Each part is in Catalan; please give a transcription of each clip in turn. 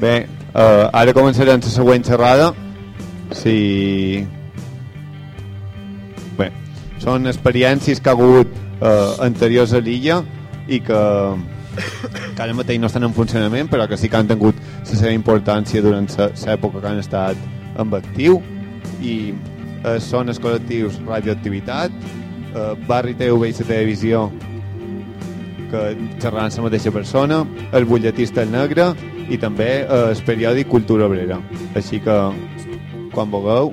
Bé, uh, ara començarem la següent xerrada. Si... Bé, són experiències que ha hagut uh, anteriors a l'illa i que, que ara mateix no estan en funcionament, però que sí que han tingut la seva importància durant l'època que han estat en actiu i uh, són els col·lectius Radioactivitat, uh, Barri TV i la televisió que xerraran la mateixa persona, el butlletista el negre i també eh, el periòdic Cultura Obrera. Així que, quan vulgueu,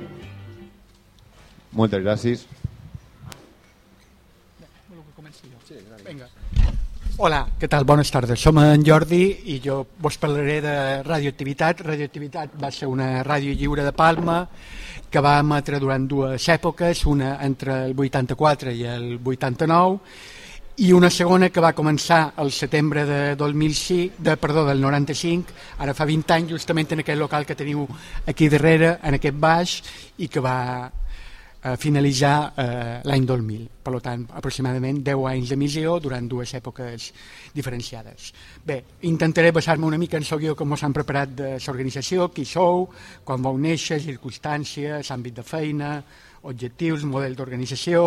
moltes gràcies. Hola, què tal? Bones tardes. Som en Jordi i jo vos parlaré de radioactivitat. Radioactivitat va ser una ràdio lliure de Palma que va emetre durant dues èpoques, una entre el 84 i el 89, i una segona que va començar el setembre de 2006, de, perdó, del 95, ara fa 20 anys, justament en aquest local que teniu aquí darrere, en aquest baix, i que va eh, finalitzar eh, l'any 2000. Per tant, aproximadament 10 anys d'emissió durant dues èpoques diferenciades. Bé, intentaré basar-me una mica en el guió com s'han preparat de l'organització, qui sou, quan vau néixer, circumstàncies, àmbit de feina, objectius, model d'organització,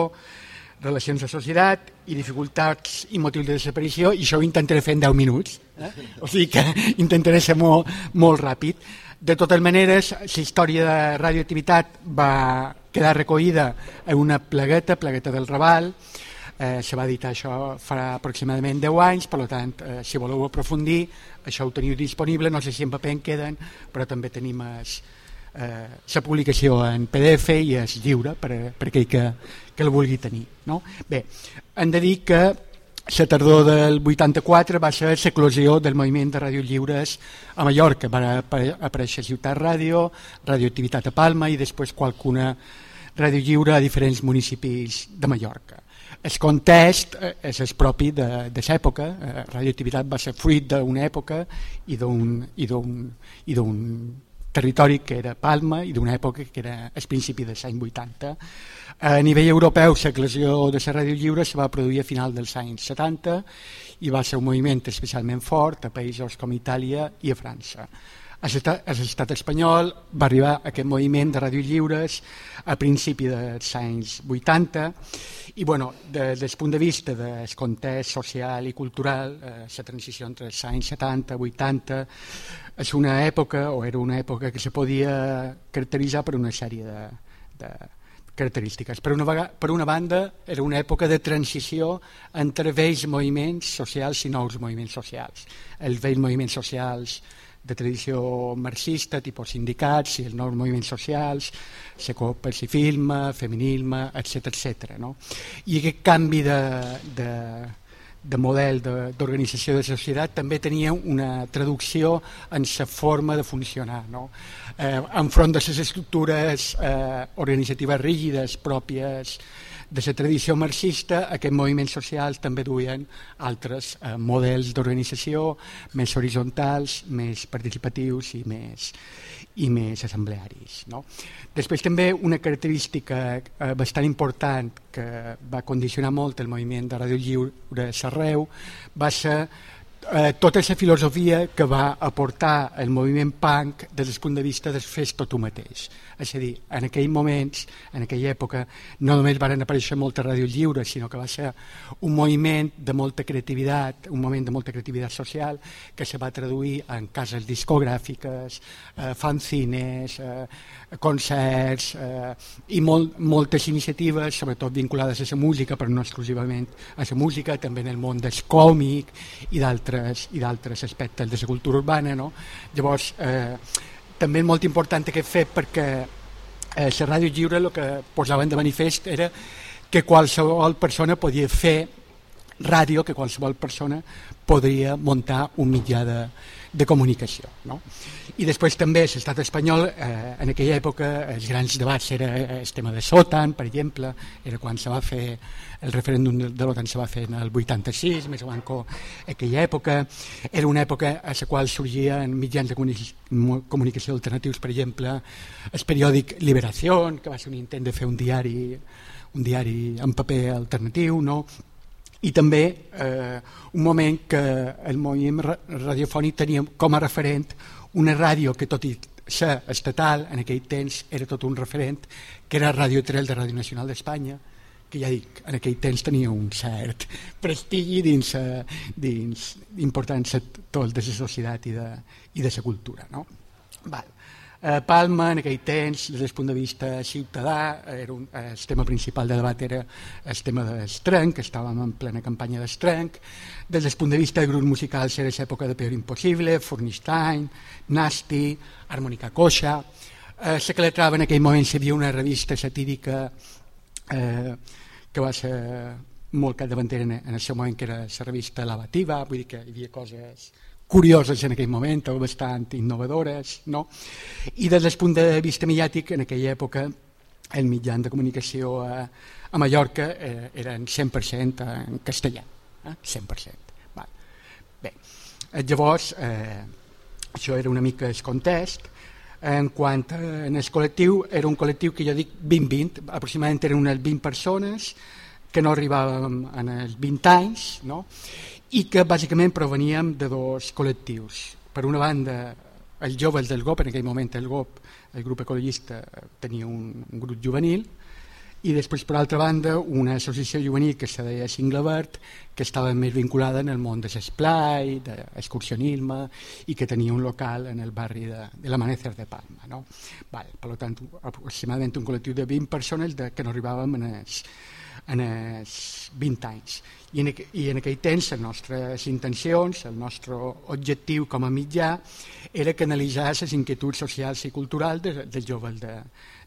relacions de societat i dificultats i motius de desaparició i això ho intentaré fer en 10 minuts eh? o sigui que intentaré ser molt, molt ràpid. De totes maneres la història de radioactivitat va quedar recollida en una plegueta, plegueta del Raval. Eh, se va editar això fa aproximadament 10 anys per tant eh, si voleu aprofundir això ho teniu disponible, no sé si en paper en queden però també tenim es, eh, la publicació en PDF i és lliure per, per aquell que, que el vulgui tenir. No? Bé, hem de dir que la tardor del 84 va ser l'eclosió del moviment de ràdio lliures a Mallorca. Va aparèixer Ciutat Ràdio, Radioactivitat a Palma i després qualcuna ràdio lliure a diferents municipis de Mallorca. El context eh, és el propi de, de l'època, eh, radioactivitat va ser fruit d'una època i d'un territori que era Palma i d'una època que era el principi dels anys 80. A nivell europeu, l'eclesió de la ràdio lliure se va produir a final dels anys 70 i va ser un moviment especialment fort a països com Itàlia i a França. A l'estat espanyol va arribar aquest moviment de ràdio lliures a principi dels anys 80 i bueno, des del punt de vista del context social i cultural, eh, la transició entre els anys 70 i 80 és una època, o era una època que se podia caracteritzar per una sèrie de, de característiques. Per una, vegada, per una banda, era una època de transició entre vells moviments socials i nous moviments socials. Els vells moviments socials de tradició marxista, tipus sindicats i els nous moviments socials, pacifisme, feminisme, etc etc. No? I aquest canvi de, de, de model d'organització de, de societat també tenia una traducció en la forma de funcionar. No? Eh, enfront de les estructures eh, organitzatives rígides pròpies de la tradició marxista, aquests moviments socials també duien altres eh, models d'organització més horitzontals, més participatius i més, i més assemblearis. No? Després també una característica eh, bastant important que va condicionar molt el moviment de ràdio lliure Sarreu va ser eh, tota aquesta filosofia que va aportar el moviment punk des del punt de vista de fes tot tu mateix. És a dir, en aquell moments, en aquella època, no només van aparèixer moltes ràdios lliures, sinó que va ser un moviment de molta creativitat, un moment de molta creativitat social, que se va traduir en cases discogràfiques, eh, fanzines, eh, concerts eh, i molt, moltes iniciatives, sobretot vinculades a la música, però no exclusivament a la música, també en el món del còmic i d'altres d'altres aspectes de la cultura urbana. No? Llavors, eh, també és molt important aquest fet perquè eh, la ràdio lliure el que posaven de manifest era que qualsevol persona podia fer ràdio, que qualsevol persona podria muntar un mitjà de, de comunicació. No? I després també l'estat espanyol, eh, en aquella època els grans debats era el tema de Sotan, per exemple, era quan se va fer el referèndum de l'OTAN se va fer en el 86, més o menys aquella època, era una època a la qual sorgien mitjans de comunicació alternatius, per exemple, el periòdic Liberació, que va ser un intent de fer un diari un diari en paper alternatiu, no? I també eh, un moment que el moviment radiofònic tenia com a referent una ràdio que tot i ser estatal en aquell temps era tot un referent que era Radio Trel de Ràdio Nacional d'Espanya que ja dic, en aquell temps tenia un cert prestigi dins, eh, dins importància tot de la societat i de, i de la cultura no? Val. Eh, Palma, en aquell temps, des del punt de vista ciutadà, era un, eh, el tema principal de debat era el tema de l'estrenc, estàvem en plena campanya d'estrenc, des del punt de vista de grups musicals era l'època de Peor Impossible, Fornstein, Nasty, Harmonica Coixa, eh, se que en aquell moment hi havia una revista satírica eh, que va ser molt capdavantera en, en el seu moment, que era la revista Lavativa, vull dir que hi havia coses curioses en aquell moment o bastant innovadores, no? I des del punt de vista mediàtic, en aquella època, el mitjà de comunicació a, a Mallorca eh, eren 100% en castellà, eh? 100%. Val. Bé, eh, llavors, eh, això era una mica el context, en quant a, en el col·lectiu, era un col·lectiu que jo dic 20-20, aproximadament eren unes 20 persones que no arribàvem en els 20 anys, no? I que bàsicament proveníem de dos col·lectius. Per una banda, els joves del GOP, en aquell moment el GOP, el grup ecologista, tenia un, grup juvenil, i després, per altra banda, una associació juvenil que se deia Singlebert, que estava més vinculada en el món de l'esplai, de l'excursionisme, i que tenia un local en el barri de, de l'Amanecer de Palma. No? Vale, per tant, aproximadament un col·lectiu de 20 persones de, que no arribàvem en els, en els 20 anys i en, i en aquell temps les nostres intencions, el nostre objectiu com a mitjà era canalitzar les inquietuds socials i culturals de, dels joves de,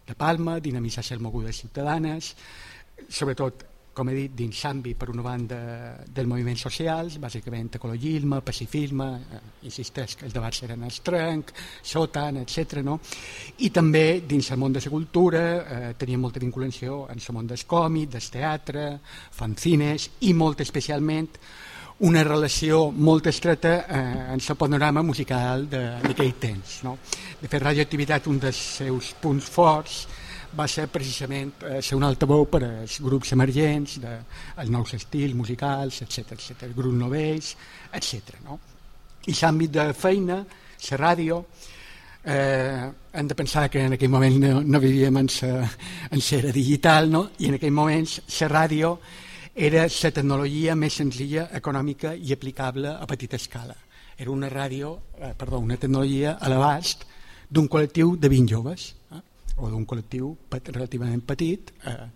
de Palma, dinamitzar les mogudes ciutadanes, sobretot com he dit, dins l'àmbit, per una banda, dels moviments socials, bàsicament ecologisme, pacifisme, eh, insisteix que els debats eren estrenc, sotan, etc. No? I també dins el món de la cultura eh, tenia molta vinculació en el món del còmic, del teatre, fanzines i molt especialment una relació molt estreta eh, en el panorama musical d'aquell temps. No? De fet, radioactivitat, un dels seus punts forts, va ser precisament eh, ser un altaveu per als grups emergents, de, els nous estils musicals, etc etc, grups novells, etc. No? I l'àmbit de feina, la ràdio, eh, hem de pensar que en aquell moment no, no vivíem en l'era digital, no? i en aquell moment la ràdio era la tecnologia més senzilla, econòmica i aplicable a petita escala. Era una ràdio, eh, perdó, una tecnologia a l'abast d'un col·lectiu de 20 joves. Eh? o d'un col·lectiu relativament petit eh,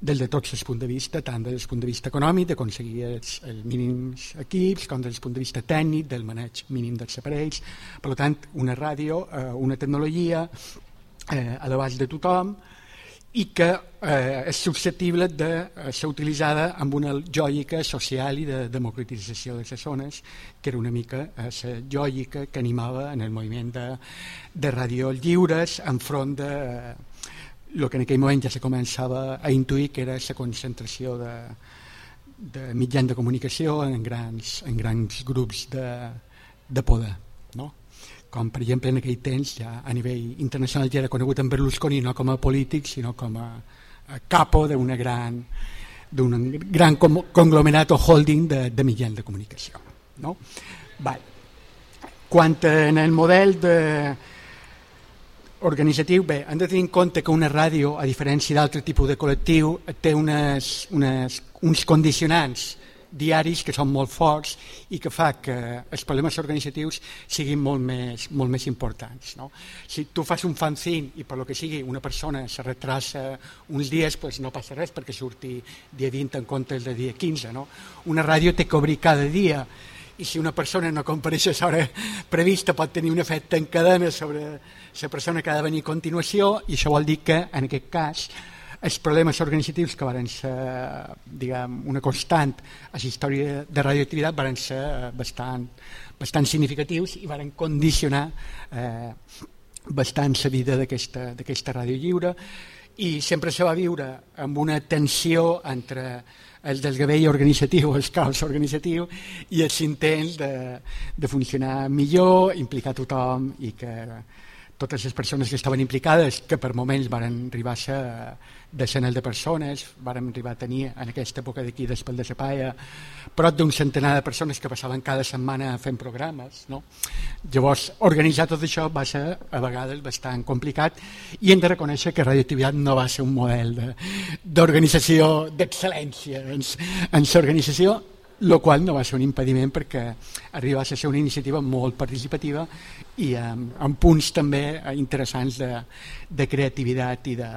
des de tots els punts de vista, tant des del punt de vista econòmic, d'aconseguir els, els mínims equips, com des del punt de vista tècnic, del maneig mínim dels aparells. Per tant, una ràdio, eh, una tecnologia eh, a l'abast de tothom, i que eh, és susceptible de eh, ser utilitzada amb una lògica social i de democratització de les zones, que era una mica eh, la lògica que animava en el moviment de, de radios lliures enfront de eh, el que en aquell moment ja se començava a intuir que era la concentració de, de mitjans de comunicació en grans, en grans grups de, de poder. Com per exemple en aquell temps ja a nivell internacional ja era conegut en Berlusconi no com a polític sinó com a, a capo d'una gran d'un gran conglomerat o holding de, de mitjans de comunicació no? vale. quant en el model de organitzatiu, bé, hem de tenir en compte que una ràdio, a diferència d'altre tipus de col·lectiu, té unes, unes, uns condicionants diaris que són molt forts i que fa que els problemes organitzatius siguin molt més, molt més importants. No? Si tu fas un fanzine i per lo que sigui una persona se retrasa uns dies, pues no passa res perquè surti dia 20 en comptes de dia 15. No? Una ràdio té que obrir cada dia i si una persona no compareix a l'hora prevista pot tenir un efecte en cadena sobre la persona que ha de venir a continuació i això vol dir que en aquest cas els problemes organitzatius que van ser diguem, una constant a la història de radioactivitat van ser eh, bastant, bastant significatius i van condicionar eh, bastant la vida d'aquesta ràdio lliure. I sempre se va viure amb una tensió entre el desgavell organitzatiu, el caos organitzatiu i els intents de, de funcionar millor, implicar tothom i que totes les persones que estaven implicades, que per moments varen arribar a ser desenes de persones, vàrem arribar a tenir en aquesta època d'aquí d'Espel de Sepaia prop d'un centenar de persones que passaven cada setmana fent programes. No? Llavors, organitzar tot això va ser a vegades bastant complicat i hem de reconèixer que Radioactivitat no va ser un model d'organització d'excel·lència en, en l'organització el qual no va ser un impediment perquè arribava a ser una iniciativa molt participativa i amb, amb punts també interessants de, de creativitat i de,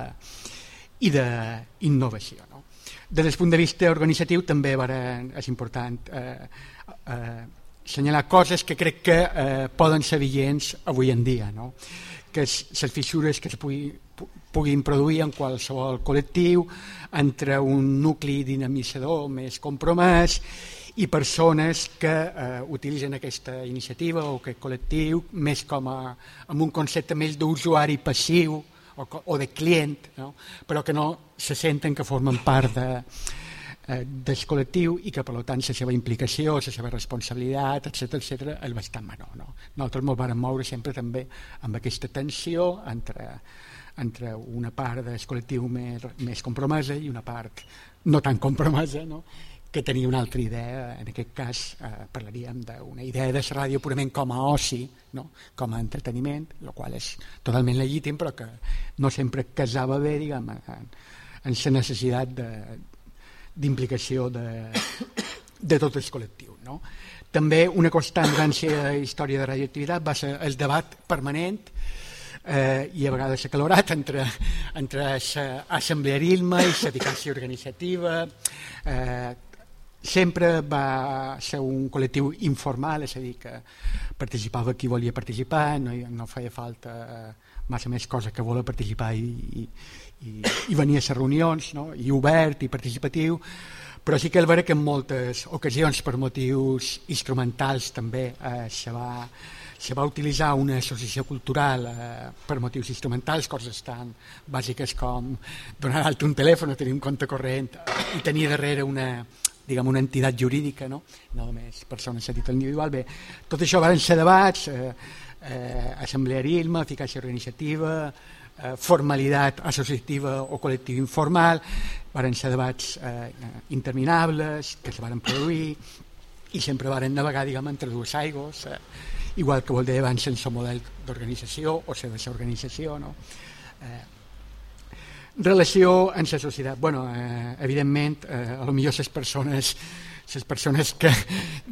i d'innovació. No? Des del punt de vista organitzatiu també és important eh, eh, assenyalar coses que crec que eh, poden ser vigents avui en dia, no? que les fissures que es pugui, puguin produir en qualsevol col·lectiu entre un nucli dinamitzador més compromès i persones que eh, utilitzen aquesta iniciativa o aquest col·lectiu més com a, amb un concepte més d'usuari passiu o, o de client, no? però que no se senten que formen part de, eh, del col·lectiu i que per tant la seva implicació, la seva responsabilitat, etc etc és bastant menor. No? Nosaltres ens vam moure sempre també amb aquesta tensió entre, entre una part del col·lectiu més, més compromesa i una part no tan compromesa, no? Que tenia una altra idea, en aquest cas eh, parlaríem d'una idea de la ràdio purament com a oci, no? com a entreteniment, el qual és totalment legítim però que no sempre casava bé diguem, en, en la necessitat d'implicació de, de, de tot el col·lectiu. No? També una constant durant la història de radioactivitat va ser el debat permanent eh, i a vegades acalorat entre, entre l'assemblearisme i l'eficàcia organitzativa, eh, sempre va ser un col·lectiu informal, és a dir, que participava qui volia participar, no, no feia falta eh, massa més cosa que voler participar i, i, i, venir a les reunions, no? i obert i participatiu, però sí que és vera que en moltes ocasions per motius instrumentals també eh, se, va, se va utilitzar una associació cultural eh, per motius instrumentals, coses tan bàsiques com donar alt un telèfon tenir un compte corrent i tenir darrere una, diguem, una entitat jurídica, no, no només persones a títol individual. Bé, tot això van ser debats, eh, eh, assemblearisme, eficàcia organitzativa, eh, formalitat associativa o col·lectiu informal, van ser debats eh, interminables que es van produir i sempre van navegar diguem, entre dues aigües, eh, igual que vol dir abans sense model d'organització o sense organització. No? Eh, relació amb la societat. Bueno, eh, evidentment, eh, a lo millor les persones, les persones que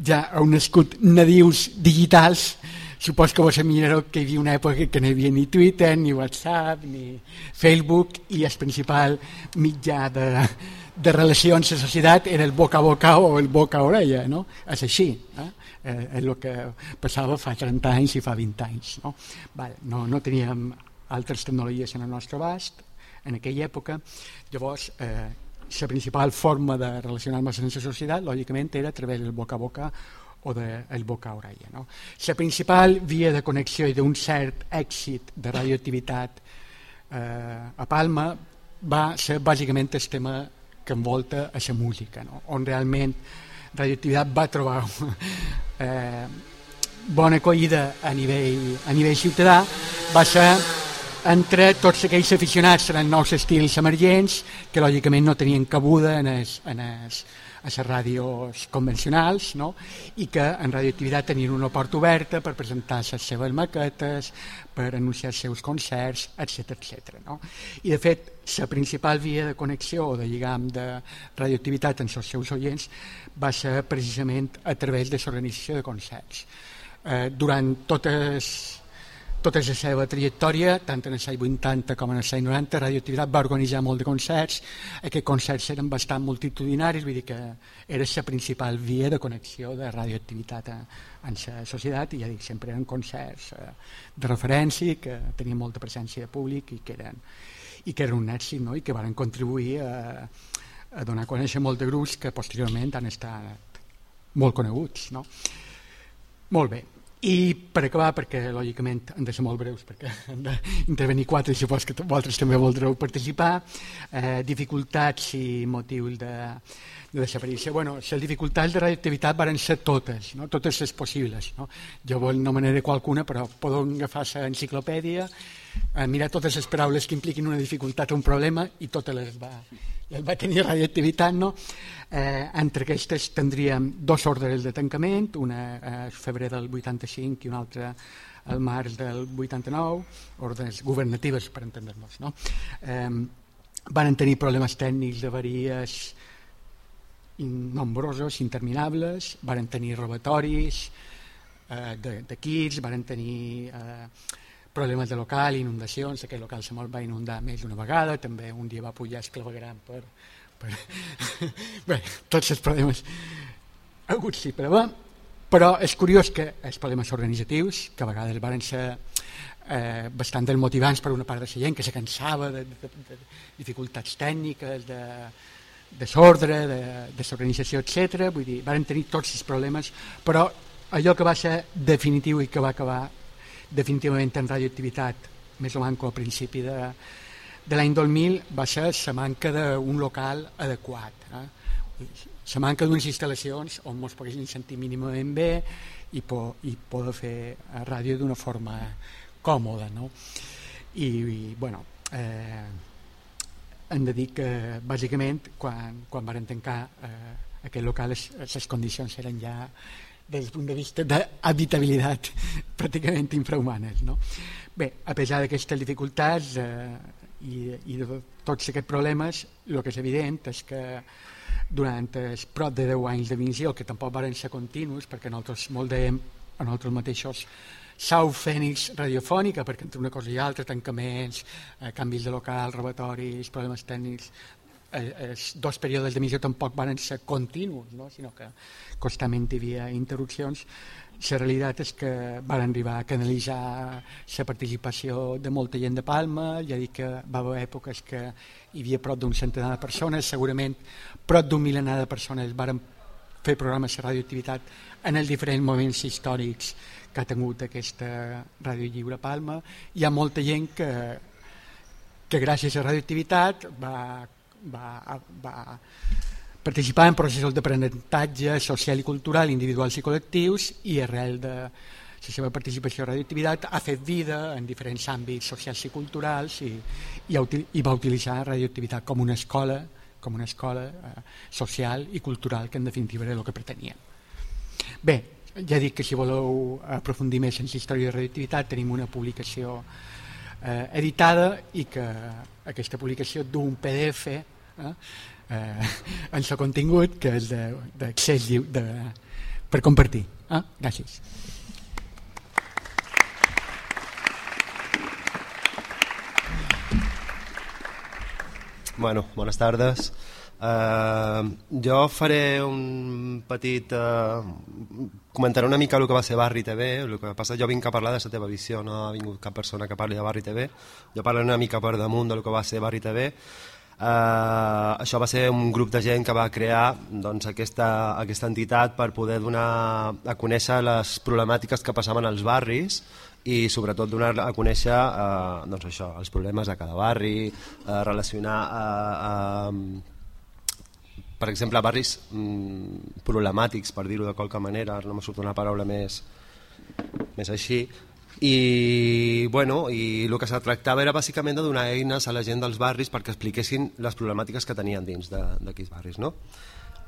ja han nascut nadius digitals, supos que vos mirareu que hi havia una època que no hi havia ni Twitter, ni WhatsApp, ni Facebook, i el principal mitjà de, de relacions a la societat era el boca a boca o el boca a orella, no? És així, eh? eh és el que passava fa 30 anys i fa 20 anys. No, vale, no, no teníem altres tecnologies en el nostre abast, en aquella època. Llavors, eh, la principal forma de relacionar-me amb la societat, lògicament, era a través del boca a boca o del de, boca a orella. No? La principal via de connexió i d'un cert èxit de radioactivitat eh, a Palma va ser bàsicament el tema que envolta a la música, no? on realment radioactivitat va trobar eh, bona acollida a nivell, a nivell ciutadà, va ser entre tots aquells aficionats seran nous estils emergents que lògicament no tenien cabuda en, es, en es, a les ràdios convencionals no? i que en radioactivitat tenien una porta oberta per presentar les seves maquetes, per anunciar els seus concerts, etc etc. No? I de fet, la principal via de connexió o de lligam de radioactivitat amb els seus oients va ser precisament a través de l'organització de concerts. Eh, durant totes tota la seva trajectòria, tant en els anys 80 com en els anys 90, Radioactivitat va organitzar molt de concerts, aquests concerts eren bastant multitudinaris, vull dir que era la principal via de connexió de radioactivitat en la societat, i ja dic, sempre eren concerts eh, de referència, que tenien molta presència de públic i que eren, i que eren un èxit, no? i que van contribuir a, a donar a conèixer molt de grups que posteriorment han estat molt coneguts. No? Molt bé. I per acabar, perquè lògicament han de ser molt breus, perquè han d'intervenir quatre i supos que vosaltres també voldreu participar, eh, dificultats i motius de, de desaparició. Bueno, les dificultats de radioactivitat van ser totes, no? totes les possibles. No? Jo vol no me qualcuna, però podeu agafar l'enciclopèdia, eh, mirar totes les paraules que impliquin una dificultat o un problema i totes les va, les va tenir radioactivitat. No? Eh, entre aquestes tindríem dos ordres de tancament, una a febrer del 85 i una altra al març del 89, ordres governatives per entendre-nos. No? Eh, van tenir problemes tècnics d'avaries nombrosos, interminables, van tenir robatoris eh, d'equips, van tenir eh, problemes de local, inundacions, aquell local se va inundar més d'una vegada, també un dia va pujar el clavegram per, per... Bé, tots els problemes aguts sí, però, però és curiós que els problemes organitzatius, que a vegades van ser eh, bastant motivants per una part de la gent que se cansava de, de, de dificultats tècniques, de, desordre, de desorganització, etc. Vull dir, van tenir tots els problemes, però allò que va ser definitiu i que va acabar definitivament en radioactivitat, més o menys al principi de, de l'any 2000 va ser la manca d'un local adequat. Eh? La manca d'unes instal·lacions on ens poguessin sentir mínimament bé i, po i poder fer ràdio d'una forma còmoda. No? I, i bueno, eh, hem de dir que bàsicament quan, quan varen tancar eh, aquest local les, condicions eren ja des del punt de vista d'habitabilitat pràcticament infrahumanes. No? Bé, a pesar d'aquestes dificultats eh, i, i de tots aquests problemes el que és evident és que durant els prop de 10 anys de visió que tampoc varen ser continus perquè nosaltres molt dèiem a nosaltres mateixos sau fènix radiofònica perquè entre una cosa i altra, tancaments eh, canvis de local, robatoris problemes tècnics eh, els dos períodes d'emissió tampoc van ser continus no? sinó que constantment hi havia interrupcions. La realitat és que van arribar a canalitzar la participació de molta gent de Palma, ja dic que va haver èpoques que hi havia prop d'un centenar de persones, segurament prop d'un milenar de persones varen fer programes de radioactivitat en els diferents moments històrics que ha tingut aquesta Ràdio Lliure Palma. Hi ha molta gent que, que gràcies a radioactivitat va, va, va participar en processos d'aprenentatge social i cultural individuals i col·lectius i arrel de la seva participació a radioactivitat ha fet vida en diferents àmbits socials i culturals i, i, i va utilitzar radioactivitat com una escola com una escola eh, social i cultural que en definitiva era el que pretenia. Bé, ja dic que si voleu aprofundir més en la història de radioactivitat tenim una publicació eh, editada i que aquesta publicació d'un PDF eh, eh, en el contingut que és d'accés per compartir. Eh? Gràcies. Bueno, bones tardes. Uh, jo faré un petit... Uh, comentaré una mica el que va ser Barri TV, el que passa jo vinc a parlar de la teva visió, no ha vingut cap persona que parli de Barri TV, jo parlaré una mica per damunt del que va ser Barri TV, Uh, això va ser un grup de gent que va crear doncs, aquesta, aquesta entitat per poder donar a conèixer les problemàtiques que passaven als barris i sobretot donar a conèixer uh, doncs això, els problemes de cada barri, uh, relacionar uh, uh, per exemple barris um, problemàtics per dir-ho de qualque manera, no me surt una paraula més, més així, i, bueno, i el que se tractava era bàsicament de donar eines a la gent dels barris perquè expliquessin les problemàtiques que tenien dins d'aquells barris. No?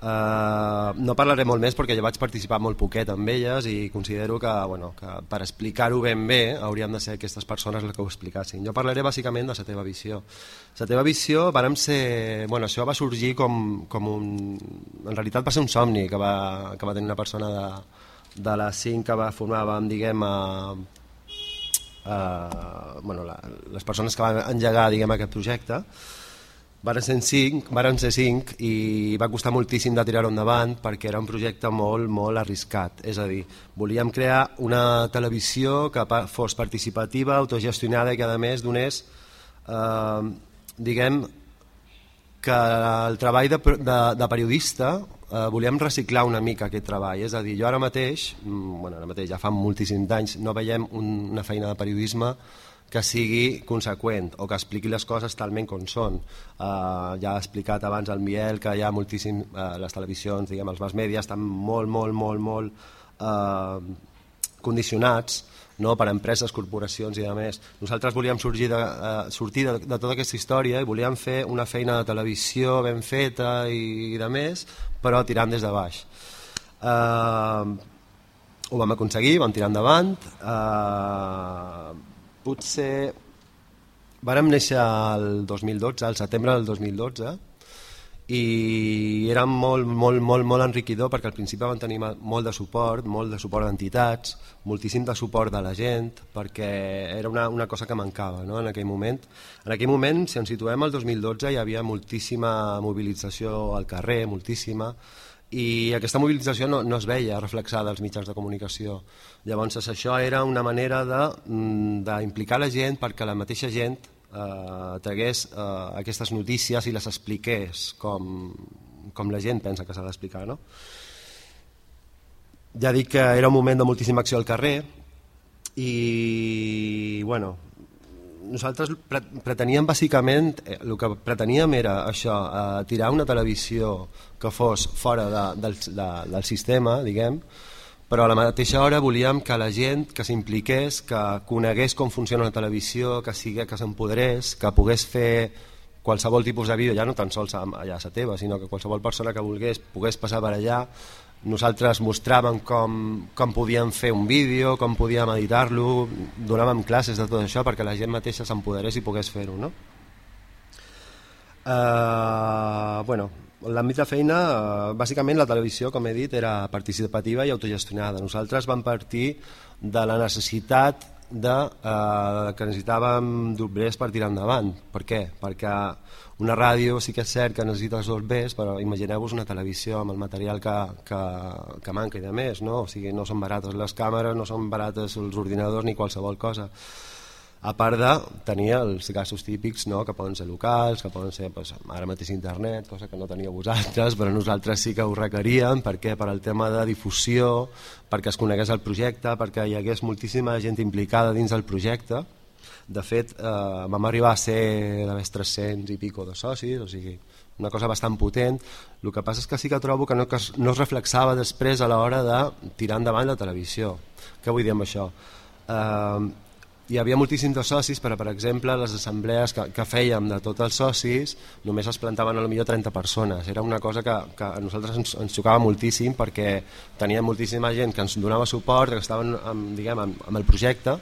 Uh, no parlaré molt més perquè jo vaig participar molt poquet amb elles i considero que, bueno, que per explicar-ho ben bé haurien de ser aquestes persones les que ho explicassin. Jo parlaré bàsicament de la teva visió. La teva visió vàrem ser... Bueno, això va sorgir com, com un... En realitat va ser un somni que va, que va tenir una persona de, de les cinc que va formar, diguem, a, eh, bueno, la, les persones que van engegar diguem, aquest projecte van ser cinc, van ser cinc i va costar moltíssim de tirar-ho endavant perquè era un projecte molt, molt arriscat. És a dir, volíem crear una televisió que fos participativa, autogestionada i que a més donés, eh, diguem, que el treball de, de, de periodista eh, volíem reciclar una mica aquest treball, és a dir, jo ara mateix, mm, bueno, ara mateix ja fa moltíssims anys, no veiem un, una feina de periodisme que sigui conseqüent o que expliqui les coses talment com són. Uh, ja ha explicat abans el Miel que hi ha moltíssim, uh, les televisions, diguem, els mass media estan molt, molt, molt, molt uh, condicionats no? per empreses, corporacions i de més. Nosaltres volíem sorgir de, uh, sortir de, de tota aquesta història i volíem fer una feina de televisió ben feta i, i de més, però tirant des de baix. Uh, ho vam aconseguir, vam tirar endavant. Uh, potser... Vàrem néixer el 2012, al setembre del 2012, i era molt, molt, molt, molt enriquidor perquè al principi vam tenir molt de suport, molt de suport d'entitats, moltíssim de suport de la gent, perquè era una, una cosa que mancava no? en aquell moment. En aquell moment, si ens situem al 2012, hi havia moltíssima mobilització al carrer, moltíssima, i aquesta mobilització no, no es veia reflexada als mitjans de comunicació. Llavors això era una manera mm, d'implicar la gent perquè la mateixa gent eh, tragués eh, aquestes notícies i les expliqués com, com la gent pensa que s'ha d'explicar. No? Ja dic que era un moment de moltíssima acció al carrer i bueno, nosaltres preteníem bàsicament, eh, el que preteníem era això, eh, tirar una televisió que fos fora de, del, de, del sistema, diguem, però a la mateixa hora volíem que la gent que s'impliqués, que conegués com funciona la televisió, que sigui que s'empoderés, que pogués fer qualsevol tipus de vídeo, ja no tan sols allà a sa teva, sinó que qualsevol persona que volgués pogués passar per allà, nosaltres mostràvem com, com podíem fer un vídeo, com podíem editar-lo, donàvem classes de tot això perquè la gent mateixa s'empoderés i pogués fer-ho. No? Uh, bueno, L'àmbit de feina, eh, bàsicament la televisió, com he dit, era participativa i autogestionada. Nosaltres vam partir de la necessitat de, eh, que necessitàvem d'obrers per tirar endavant. Per què? Perquè una ràdio sí que és cert que necessita els obrers, però imagineu-vos una televisió amb el material que, que, que manca i de més, no? O sigui, no són barates les càmeres, no són barates els ordinadors ni qualsevol cosa a part de tenir els gastos típics no? que poden ser locals, que poden ser pues, ara mateix internet, cosa que no tenia vosaltres, però nosaltres sí que ho requeríem, perquè per al tema de difusió, perquè es conegués el projecte, perquè hi hagués moltíssima gent implicada dins del projecte. De fet, eh, vam arribar a ser més 300 i pico de socis, o sigui, una cosa bastant potent. El que passa és que sí que trobo que no, que no es reflexava després a l'hora de tirar endavant la televisió. Què vull dir amb això? Eh, hi havia moltíssims de socis, però per exemple les assemblees que, que fèiem de tots els socis només es plantaven a lo millor 30 persones. Era una cosa que, que a nosaltres ens, ens xocava moltíssim perquè teníem moltíssima gent que ens donava suport, que estaven amb, diguem, amb, amb el projecte,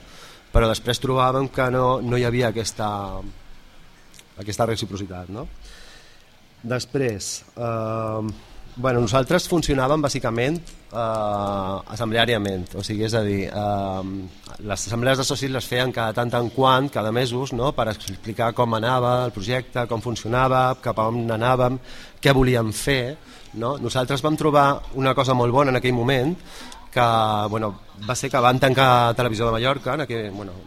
però després trobàvem que no, no hi havia aquesta, aquesta reciprocitat. No? Després, eh, Bueno, nosaltres funcionàvem bàsicament eh, assembleàriament, o sigui, és a dir, eh, les assemblees de socis les feien cada tant en quant, cada mesos, no? per explicar com anava el projecte, com funcionava, cap a on anàvem, què volíem fer. No? Nosaltres vam trobar una cosa molt bona en aquell moment, que bueno, va ser que van tancar Televisió de Mallorca, en aquell, bueno,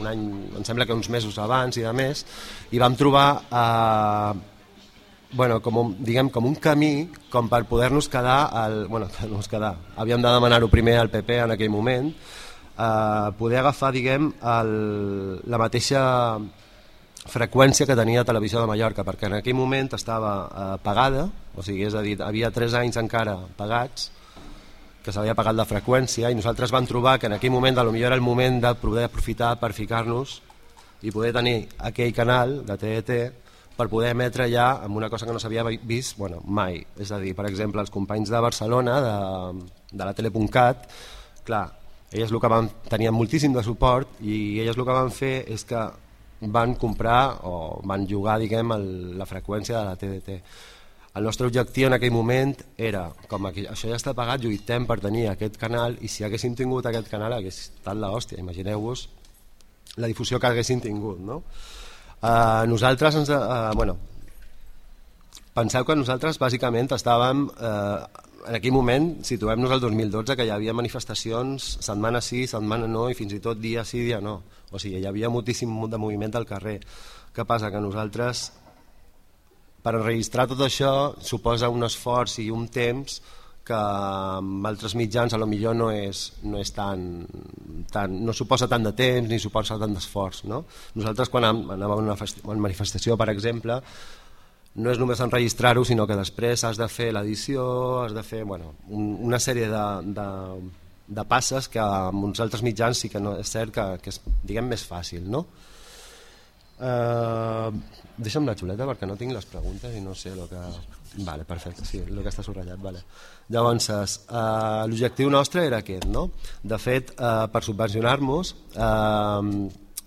un any, em sembla que uns mesos abans i de més, i vam trobar eh, bueno, com un, diguem, com un camí com per poder-nos quedar, al, bueno, nos quedar, havíem de demanar-ho primer al PP en aquell moment, eh, poder agafar, diguem, el, la mateixa freqüència que tenia Televisió de Mallorca, perquè en aquell moment estava eh, pagada, o sigui, és a dir, havia 3 anys encara pagats, que s'havia pagat la freqüència, i nosaltres vam trobar que en aquell moment, a lo millor era el moment de poder aprofitar per ficar-nos i poder tenir aquell canal de TET per poder emetre ja amb una cosa que no s'havia vist bueno, mai. És a dir, per exemple, els companys de Barcelona, de, de la tele.cat, clar, elles el que van, tenien moltíssim de suport i elles el que van fer és que van comprar o van jugar diguem, el, la freqüència de la TDT. El nostre objectiu en aquell moment era, com aquí, això ja està pagat, lluitem per tenir aquest canal i si haguéssim tingut aquest canal hagués estat l'hòstia, imagineu-vos la difusió que haguéssim tingut. No? Uh, nosaltres ens... Uh, bueno, penseu que nosaltres bàsicament estàvem uh, en aquell moment, situem-nos al 2012 que hi havia manifestacions setmana sí, setmana no i fins i tot dia sí, dia no o sigui, hi havia moltíssim de moviment al carrer què passa? que nosaltres per enregistrar tot això suposa un esforç i un temps que amb altres mitjans a lo millor no és, no és tan, tan no suposa tant de temps ni suposa tant d'esforç no? nosaltres quan anàvem a una, una manifestació per exemple no és només enregistrar-ho sinó que després has de fer l'edició has de fer bueno, una sèrie de, de, de passes que amb uns altres mitjans sí que no és cert que, que és diguem més fàcil no? Uh, deixa'm la xuleta perquè no tinc les preguntes i no sé el que... Vale, perfecte, sí, el que està subratllat. Vale. Llavors, uh, l'objectiu nostre era aquest, no? De fet, uh, per subvencionar-nos, uh,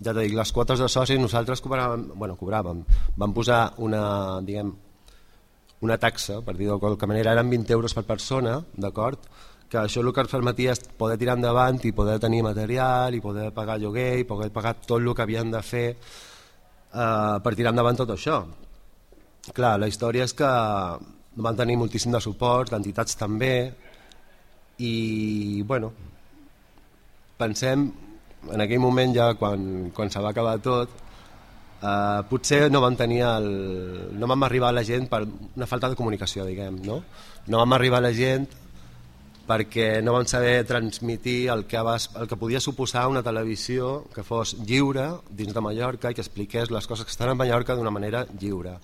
ja dic, les quotes de socis nosaltres cobràvem, bueno, cobràvem, vam posar una, diguem, una taxa, per dir-ho de qualque manera, eren 20 euros per persona, d'acord? que això el que ens permetia és poder tirar endavant i poder tenir material i poder pagar lloguer i poder pagar tot el que havien de fer eh, per tirar endavant tot això. Clar, la història és que van tenir moltíssim de suport, d'entitats també, i bueno, pensem, en aquell moment ja quan, quan se va acabar tot, eh, potser no vam tenir el, no vam arribar a la gent per una falta de comunicació, diguem, no? No vam arribar a la gent perquè no vam saber transmitir el que, va, el que podia suposar una televisió que fos lliure dins de Mallorca i que expliqués les coses que estan a Mallorca d'una manera lliure.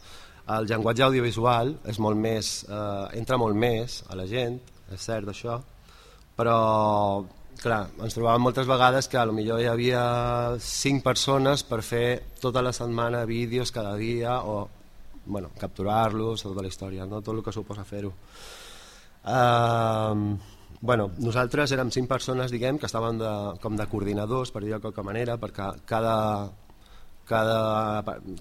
El llenguatge audiovisual és molt més, eh, entra molt més a la gent, és cert això, però clar, ens trobàvem moltes vegades que millor hi havia cinc persones per fer tota la setmana vídeos cada dia o bueno, capturar-los, tota la història, no? tot el que suposa fer-ho. Uh, bueno, nosaltres érem cinc persones diguem que estaven de, com de coordinadors per dir de qualque manera perquè cada, cada,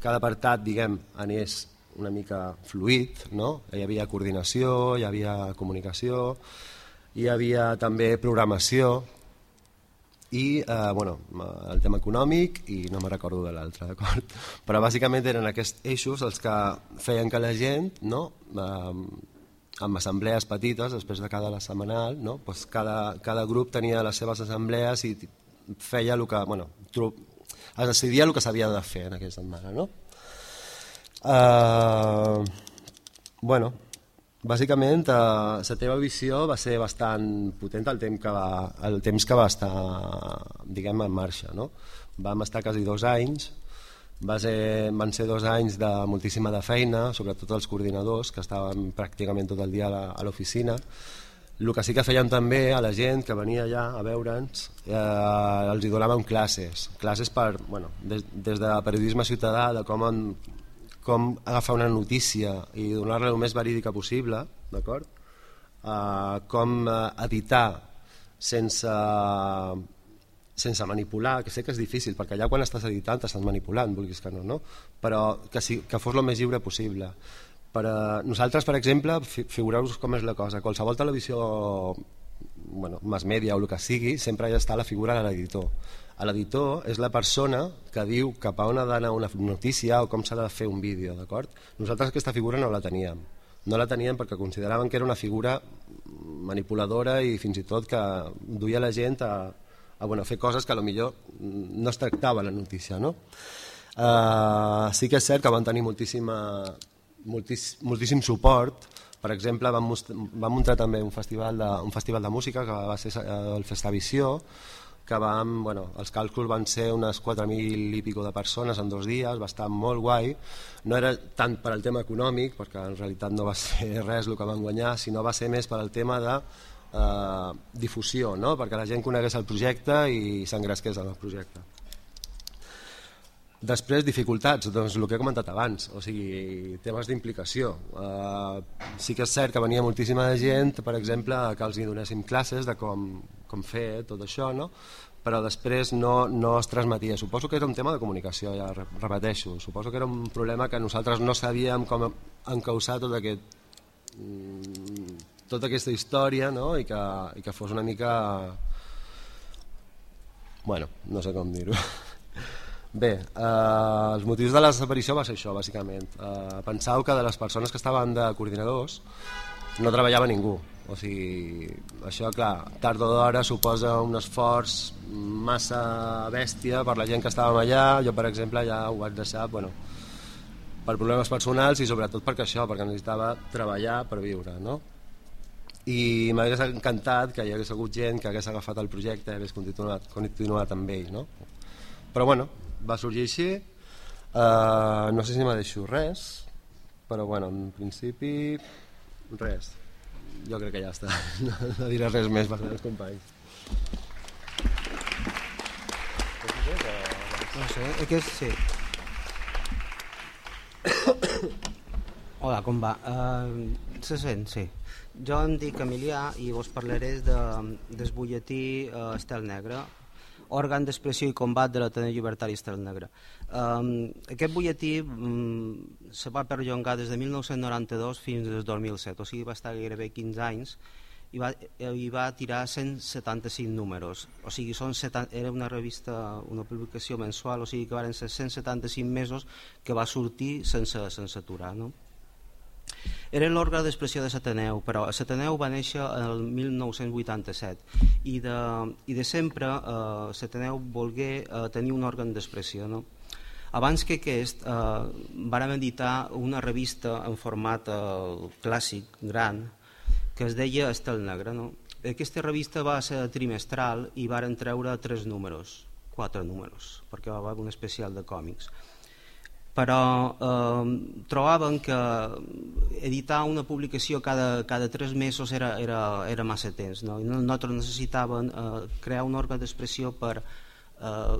cada apartat diguem anés una mica fluid no? hi havia coordinació, hi havia comunicació hi havia també programació i eh, bueno, el tema econòmic i no me recordo de l'altre, d'acord? Però bàsicament eren aquests eixos els que feien que la gent no, eh, amb assemblees petites després de cada la setmanal, no? pues cada, cada grup tenia les seves assemblees i feia el que, bueno, es decidia el que s'havia de fer en aquesta setmana. No? Uh, bueno, bàsicament uh, la teva visió va ser bastant potent el temps que va, el temps que va estar diguem, en marxa. No? Vam estar quasi dos anys va ser, van ser dos anys de moltíssima de feina, sobretot els coordinadors, que estaven pràcticament tot el dia a l'oficina. El que sí que feien també a la gent que venia allà a veure'ns, eh, els hi donàvem classes, classes per, bueno, des, des de periodisme ciutadà, de com, en, com agafar una notícia i donar-la el més verídica possible, d'acord? Eh, com eh, editar sense sense manipular, que sé que és difícil, perquè allà quan estàs editant estàs manipulant, vulguis que no, no? però que, sí, que fos el més lliure possible. Per a, nosaltres, per exemple, fi, figureu-vos com és la cosa, qualsevol televisió, bueno, mass media o el que sigui, sempre hi està la figura de l'editor. L'editor és la persona que diu cap a on ha d'anar una notícia o com s'ha de fer un vídeo, d'acord? Nosaltres aquesta figura no la teníem. No la teníem perquè consideraven que era una figura manipuladora i fins i tot que duia la gent a, a bueno, fer coses que a lo millor no es tractava la notícia. No? Uh, sí que és cert que van tenir moltíssima, moltíssim, moltíssim suport per exemple, vam, vam muntar també un festival, de, un festival de música que va ser eh, el Festavisió, que vam, bueno, els càlculs van ser unes 4.000 i pico de persones en dos dies, va estar molt guai. No era tant per al tema econòmic, perquè en realitat no va ser res el que van guanyar, sinó va ser més per al tema de eh, difusió, no? perquè la gent conegués el projecte i s'engresqués en el projecte. Després, dificultats, doncs el que he comentat abans, o sigui, temes d'implicació. Uh, sí que és cert que venia moltíssima gent, per exemple, que els donéssim classes de com, com fer tot això, no? però després no, no es transmetia. Suposo que era un tema de comunicació, ja repeteixo. Suposo que era un problema que nosaltres no sabíem com encausar tot aquest mm, tota aquesta història no? I, que, i que fos una mica... Bueno, no sé com dir-ho. Bé, eh, els motius de la desaparició va ser això, bàsicament. Eh, pensau que de les persones que estaven de coordinadors no treballava ningú. O sigui, això, clar, tard o d'hora suposa un esforç massa bèstia per la gent que estàvem allà. Jo, per exemple, ja ho vaig deixar, bueno, per problemes personals i sobretot perquè això, perquè necessitava treballar per viure, no? I m'hagués encantat que hi hagués hagut gent que hagués agafat el projecte i hagués continuat, continuat amb ell, no? Però bueno, va sorgir així, uh, no sé si me deixo res, però bueno, en principi res, jo crec que ja està, no, no diré res més per als companys. No sé, aquest sí. Hola, com va? Uh, se sent, sí. Jo em dic Emilià i vos parlaré de, del butlletí uh, Estel Negre, òrgan d'expressió i combat de l'Ateneu Llibertari Estel Negre. Um, aquest butlletí um, se va perllongar des de 1992 fins al 2007, o sigui va estar gairebé 15 anys i va, i va tirar 175 números o sigui, són 70, era una revista una publicació mensual, o sigui que van ser 175 mesos que va sortir sense, sense aturar no? Era l'òrgan d'expressió de Sataneu però Sataneu va néixer el 1987 i de, i de sempre eh, Sataneu volgué eh, tenir un òrgan d'expressió no? abans que aquest eh, vàrem editar una revista en format eh, clàssic, gran que es deia Estel Negre. No? Aquesta revista va ser trimestral i varen treure tres números, quatre números, perquè va haver un especial de còmics. Però eh, trobaven que editar una publicació cada, cada tres mesos era, era, era massa temps. No? I nosaltres necessitaven eh, crear un òrgan d'expressió per eh,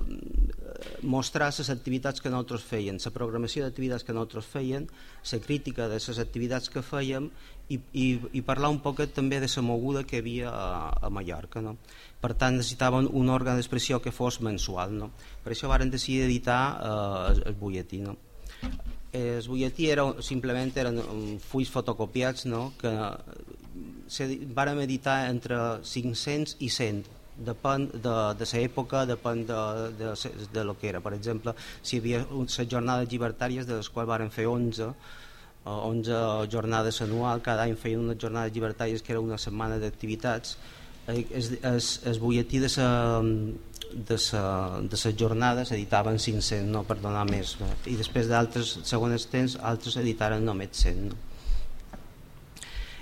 mostrar les activitats que nosaltres feien, la programació d'activitats que nosaltres feien, la crítica de les activitats que fèiem i, i, i parlar un poc també de la moguda que hi havia a, a Mallorca. No? Per tant, necessitaven un òrgan d'expressió que fos mensual. No? Per això varen decidir editar eh, el, el butlletí. No? El butlletí era, simplement eren fulls fotocopiats no? que se, vàrem editar entre 500 i 100 depèn de, de l'època, depèn de, de, de, de lo que era. Per exemple, si hi havia les jornades llibertàries, de les quals varen fer 11, 11 eh, jornades anual, cada any feien unes jornades llibertàries que era una setmana d'activitats, es, es, es butlletí de sa, de sa, de les jornades editaven 500 no per donar més i després d'altres segons temps altres editaren només 100 no?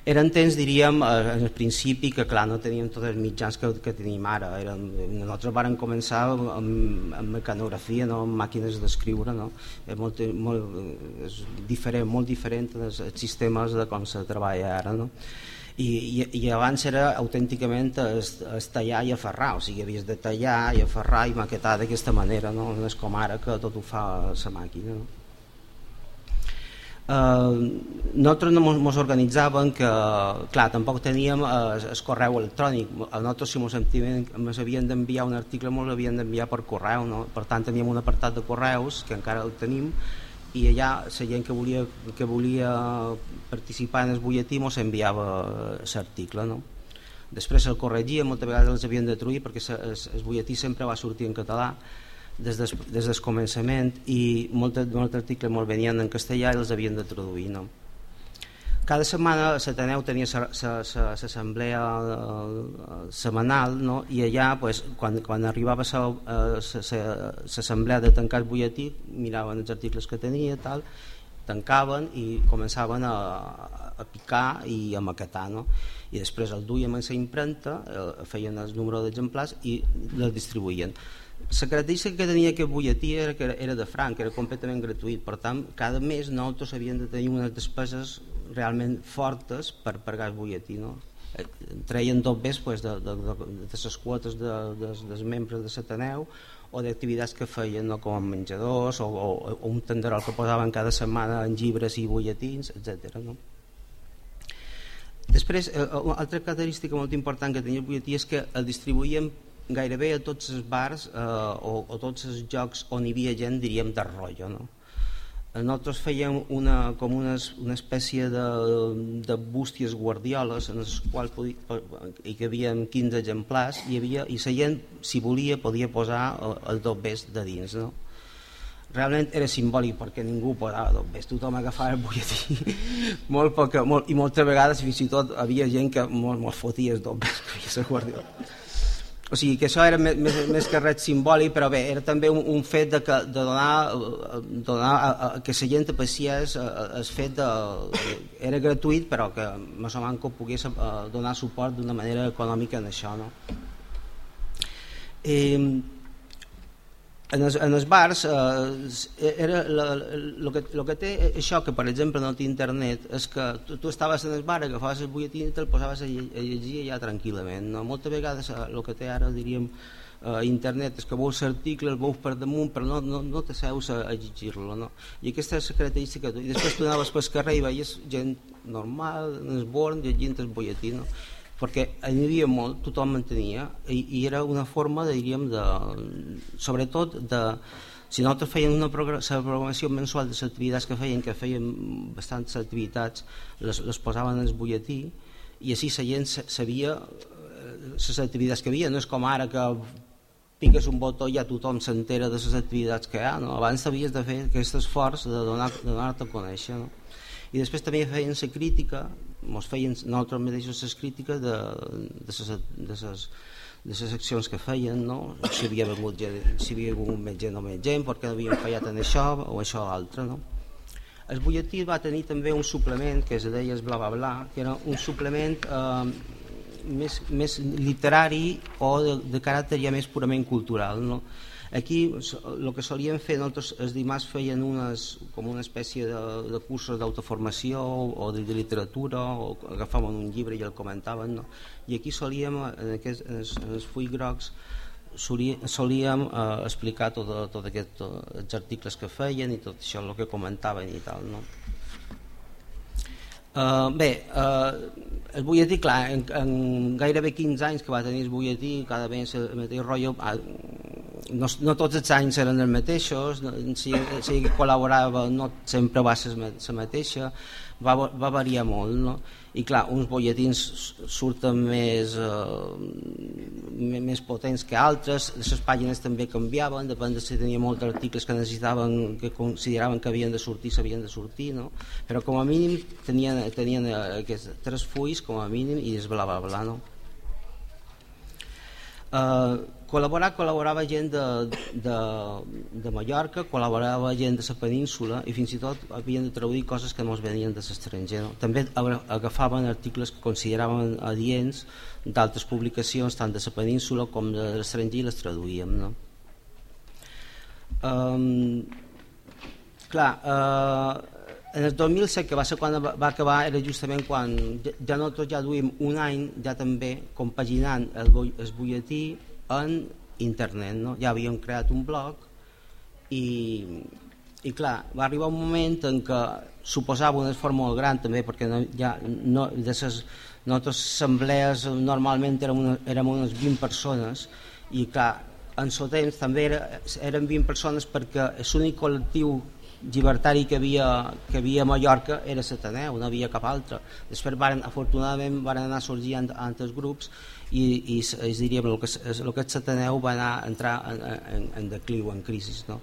eren temps, diríem, en el principi que clar, no teníem tots els mitjans que, que tenim ara. Eren, nosaltres vàrem començar amb, amb mecanografia, no? amb màquines d'escriure. No? És, molt, molt, és diferent, molt diferent dels sistemes de com se treballa ara. No? I, i, i abans era autènticament es, es tallar i aferrar, o sigui, havies de tallar i aferrar i maquetar d'aquesta manera, no? no és com ara que tot ho fa la màquina. No? eh, nosaltres no ens organitzàvem que, clar, tampoc teníem eh, el correu electrònic a nosaltres si ens havien d'enviar un article ens havien d'enviar per correu no? per tant teníem un apartat de correus que encara el tenim i allà la gent que volia, que volia participar en el butlletí ens enviava l'article no? després el corregia, moltes vegades els havien de truir perquè el, butlletí sempre va sortir en català des, des, des del començament i molts, molts articles molt venien en castellà i els havien de traduir no? Cada setmana l'Ateneu tenia l'assemblea eh, setmanal no? i allà pues, quan, quan arribava l'assemblea de tancar el butlletí miraven els articles que tenia tal, tancaven i començaven a, a picar i a maquetar no? i després el duien a la impremta eh, feien el número d'exemplars i el distribuïen la característica que tenia aquest butlletí era que era de franc, era completament gratuït, per tant, cada mes nosaltres havíem de tenir unes despeses realment fortes per pagar el butlletí, no? Eh, treien tot més pues, de, de, de, de les quotes de, de, dels membres de l'Ateneu o d'activitats que feien no, com menjadors o, o, o un tenderol que posaven cada setmana en llibres i butlletins, etc. No? Després, eh, una altra característica molt important que tenia el butlletí és que el distribuïen gairebé a tots els bars eh, o, o tots els jocs on hi havia gent diríem de rotllo no? Eh, nosaltres fèiem una, com una, una espècie de, de bústies guardioles en les quals podia, hi havia 15 exemplars i, havia, i la gent si volia podia posar el, dobbers de dins no? realment era simbòlic perquè ningú posava dobbers, tothom agafava el butlletí. Molt poca, molt, i moltes vegades fins i tot havia gent que molt, molt fotia els dobbers que havia la guardiola o sigui que això era més, més, que res simbòlic però bé, era també un, un fet de, que, de donar, de donar a, a, que la gent apreciés el fet de, era gratuït però que més o menys pogués donar suport d'una manera econòmica en això no? eh, en els, en els bars eh, era el que, lo que té això que per exemple no té internet és que tu, tu estaves en el bar agafaves el butlletí i te'l posaves a, a llegir ja tranquil·lament no? moltes vegades el que té ara diríem eh, internet és que veus l'article, el veus per damunt però no, no, no t'asseus a, a llegir-lo no? i aquesta és la característica i després tu anaves pel carrer i veies gent normal en el born llegint el butlletí no? Perquè hi havia molt, tothom en tenia i, i era una forma, diríem, de, sobretot de, si nosaltres feien una programació mensual de les activitats que feien, que feien bastantes activitats, les, les posaven en el butlletí i així la gent sabia eh, les activitats que havia, no és com ara que piques un botó i ja tothom s'entera de les activitats que hi ha, no? abans havies de fer aquest esforç de donar-te donar a conèixer. No? I després també feien la crítica mos feien nosaltres mateixos les crítiques de, de, ses, de, ses, de les accions que feien, no? si havia vengut si havia vengut més gent o més gent, perquè havien fallat en això o això o altre. No? El butlletí va tenir també un suplement que es deia bla bla bla, que era un suplement eh, més, més literari o de, de caràcter ja més purament cultural. No? Aquí el que solíem fer nosaltres els dimarts feien unes, com una espècie de, de cursos d'autoformació o de, de literatura o agafaven un llibre i el comentaven no? i aquí solíem en, aquest, en, els, en els fulls grocs solíem, eh, explicar tot, tot aquest, tot, articles que feien i tot això el que comentaven i tal no? Uh, bé, uh, el butlletí, clar, en, en gairebé 15 anys que va tenir el butlletí, cada vegada el mateix rotllo, no, no tots els anys eren els mateixos, si, si col·laborava no sempre va ser la mateixa, va, va variar molt, no? i clar, uns bolletins surten més, eh, més potents que altres, les pàgines també canviaven, depèn de si tenia molts articles que necessitaven, que consideraven que havien de sortir, s'havien de sortir, no? però com a mínim tenien, tenien aquests tres fulls com a mínim i és bla bla bla, no? Uh, col·laborar, col·laborava gent de, de, de Mallorca, col·laborava gent de la península i fins i tot havien de traduir coses que no es venien de l'estranger. No? També agafaven articles que consideraven adients d'altres publicacions, tant de la península com de l'estranger i les traduïem. No? Um, clar, uh, en el 2007, que va ser quan va acabar, era justament quan ja nosaltres ja duim un any ja també compaginant el, el butlletí en internet. No? Ja havíem creat un blog i, i clar, va arribar un moment en què suposava un esforç molt gran també perquè no, ja no, de ses nosaltres assemblees normalment érem, una, érem unes 20 persones i clar, en el temps també era, eren 20 persones perquè l'únic col·lectiu llibertari que havia, que havia a Mallorca era Sataneu, no havia cap altre. Després, varen, afortunadament, van anar sorgint altres grups i, i és, diríem, el que, el que és Sataneu va anar a entrar en, en, en decliu, en crisi. No?